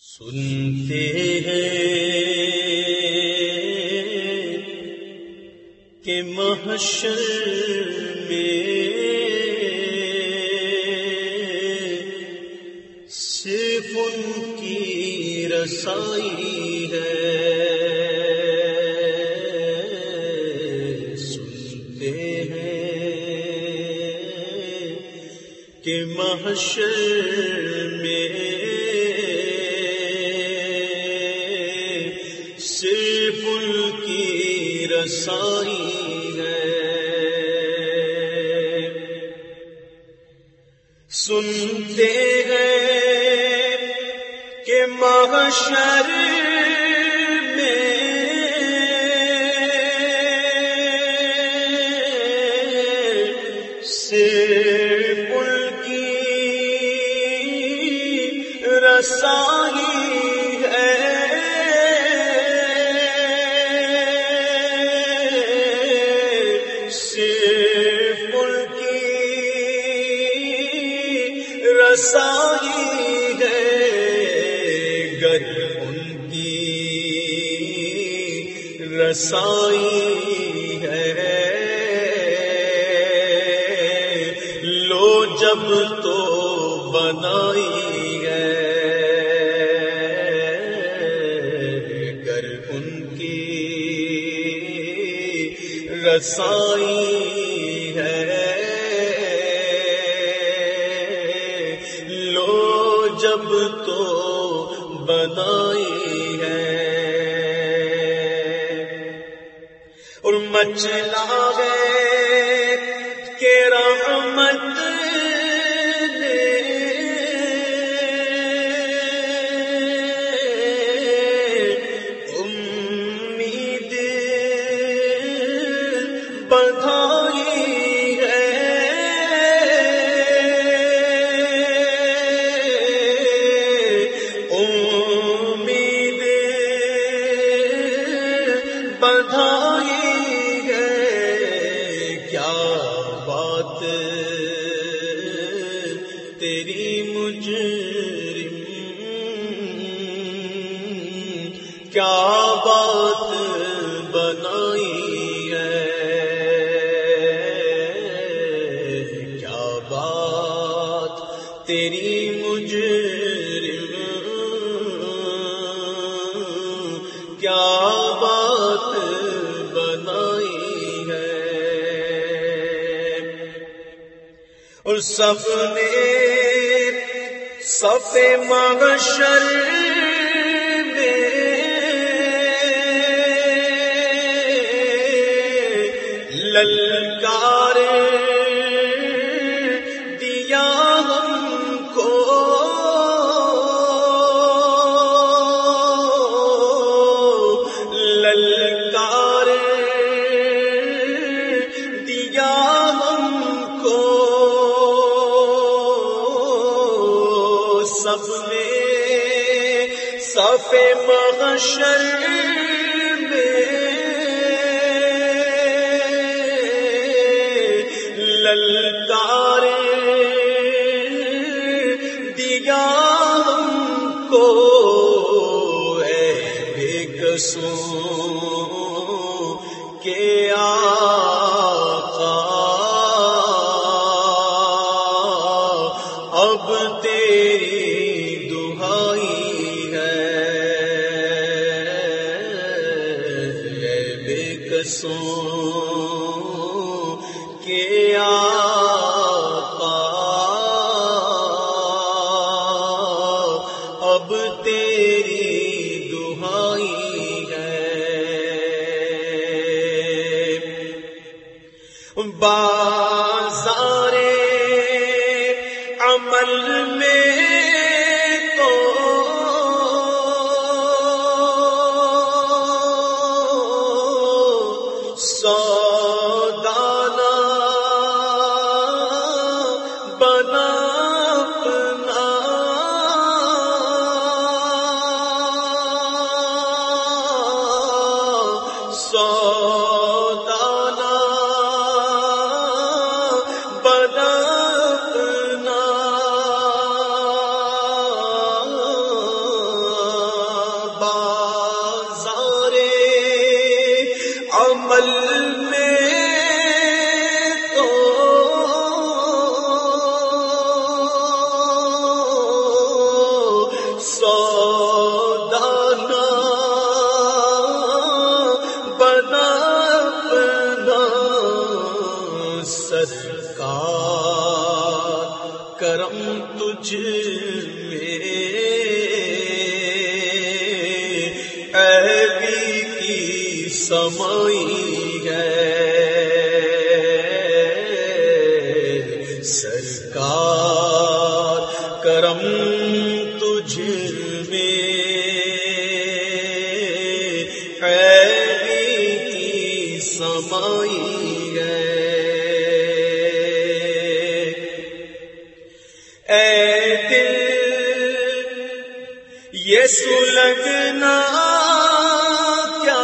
سنتے ہیں کہ محشر میں صرف ان کی رسائی ہے۔ سنتے ہیں کہ محشر پل کی رسائی ہے۔ سنتے ہیں کہ محشر رسائی ہے گر ان کی رسائی ہے۔ لو جب تو بنائی ہے گر ان کی رسائی رب تو بنائی ہے۔ اور مچلا بدھا اور سب نے سب محشر میں للکار سب نے صف محشر میں للکار بے کے آ تجھ میں۔ ایبی کی سمائی ہے۔ سرکار کرم تجھ میں۔ ایبی کی سمائی سلگنا کیا؟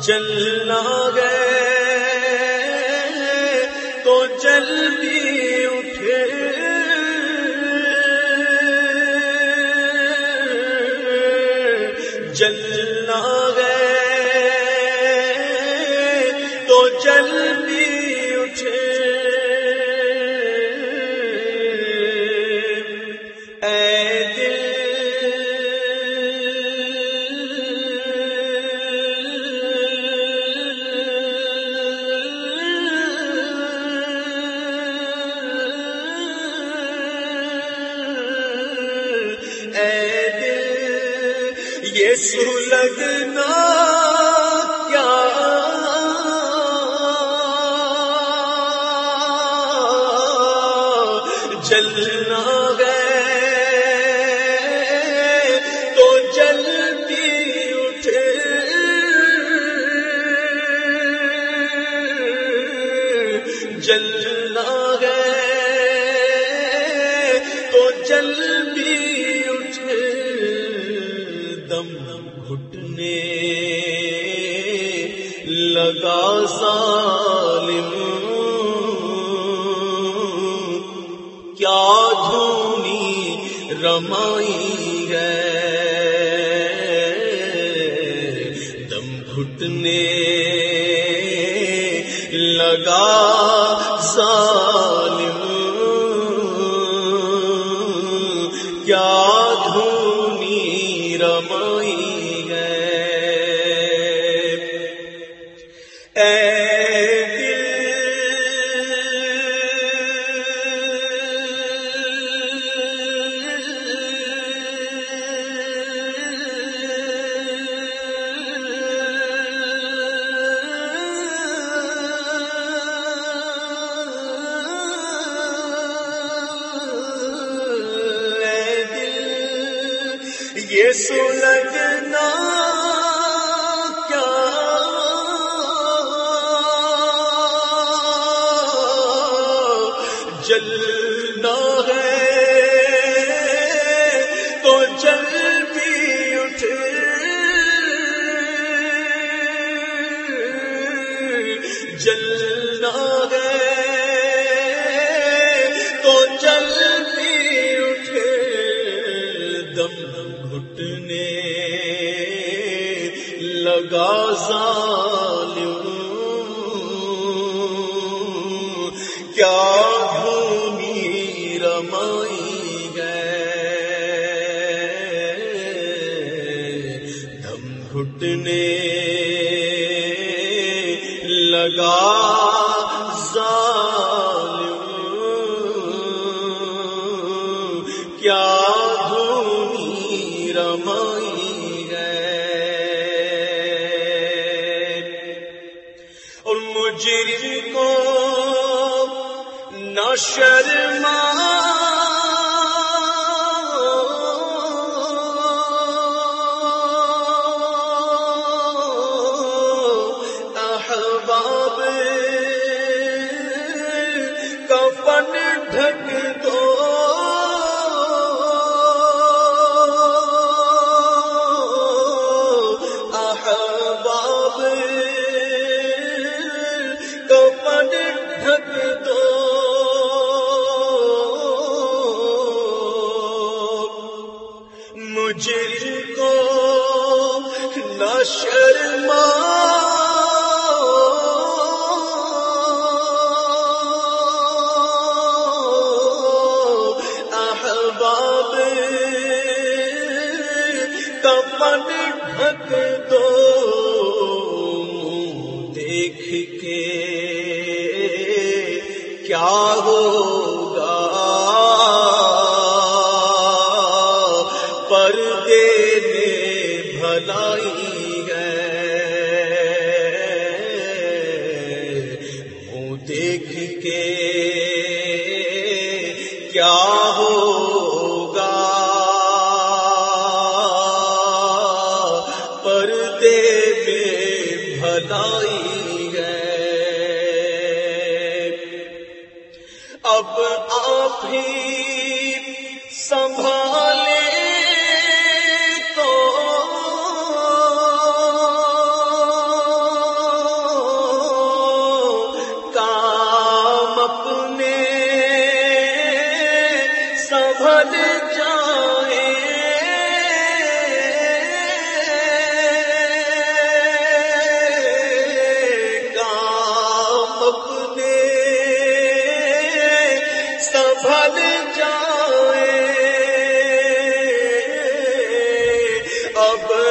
جلنا گئے تو جلدی اٹھے۔ جلنا جلنا گئے تو جلدی اٹھے جلنا گئے تو جلدی اٹھے دم گھٹنے لگا ظالم کیا دھونی رمائی ہے۔ دم گھٹنے لگا ظالم یہ سلگنا کیا؟ جلنا ہے تو جل بھی اٹھے جلنا ہے لگا ظالم۔ کیا دھونی رمائی گئے دم گھٹنے لگا ظالم۔ کیا رمائی شرما ہو اب آپ ہی سنبھالے اب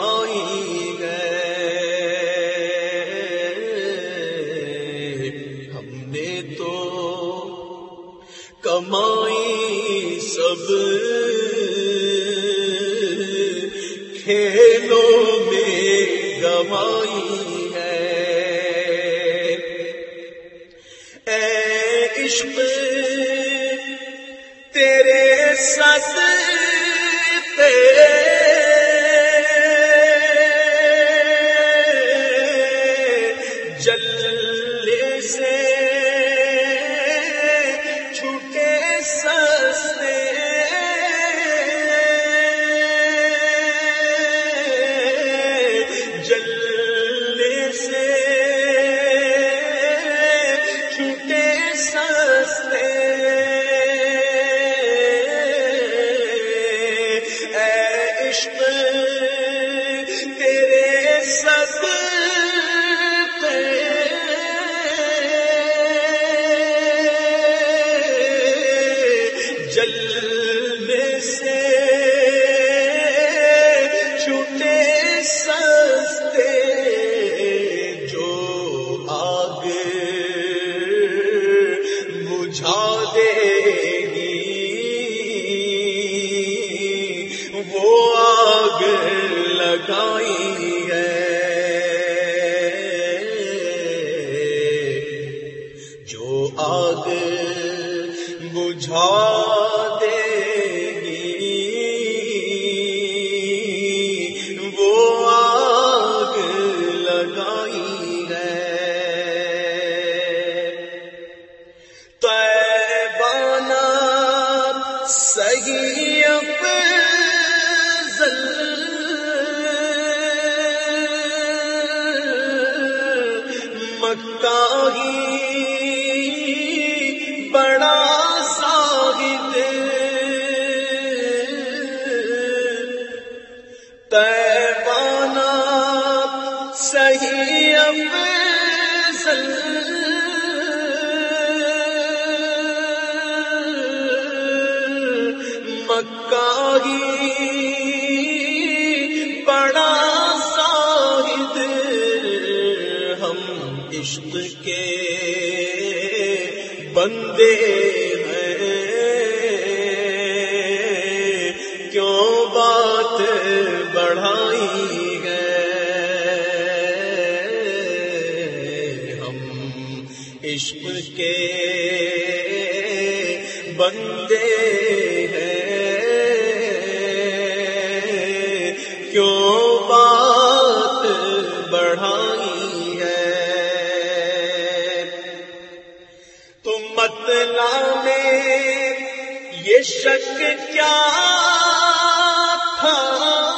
پائی ہیں۔ کیوں بات بڑھائی ہے؟ ہم کے بندے ہیں۔ کیوں بات شک کیا تھا؟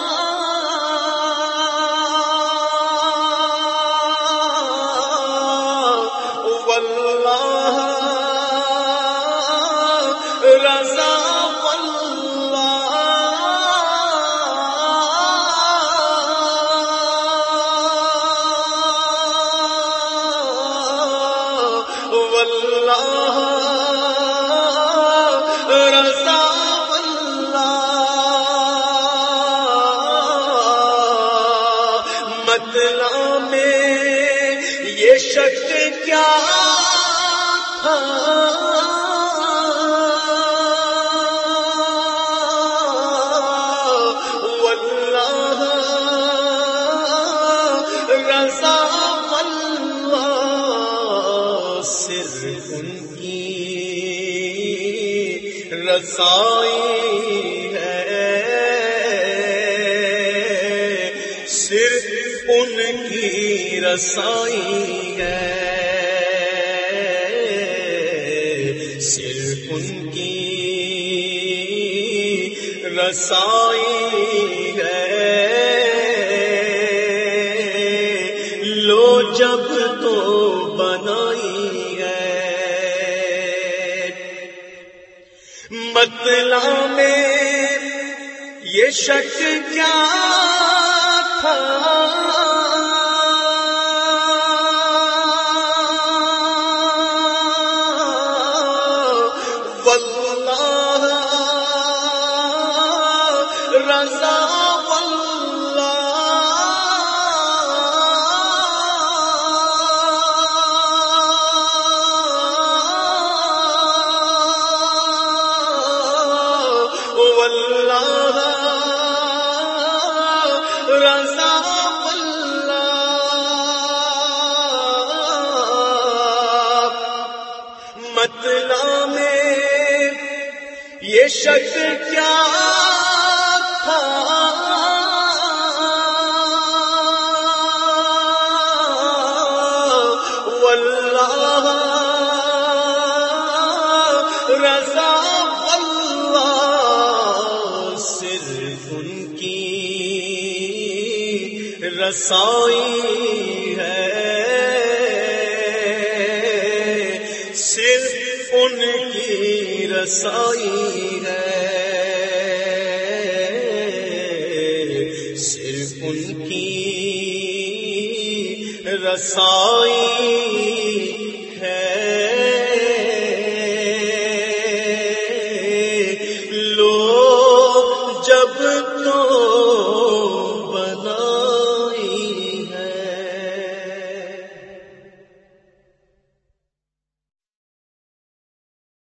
ان کی رسائی ہے۔ صرف ان کی رسائی ہے۔ صرف ان کی رسائی مطلع میں یہ شک کیا تھا؟ رضا میں مطلب یہ شخص کیا رسائی ہے۔ صرف ان کی رسائی ہے۔ صرف ان کی رسائی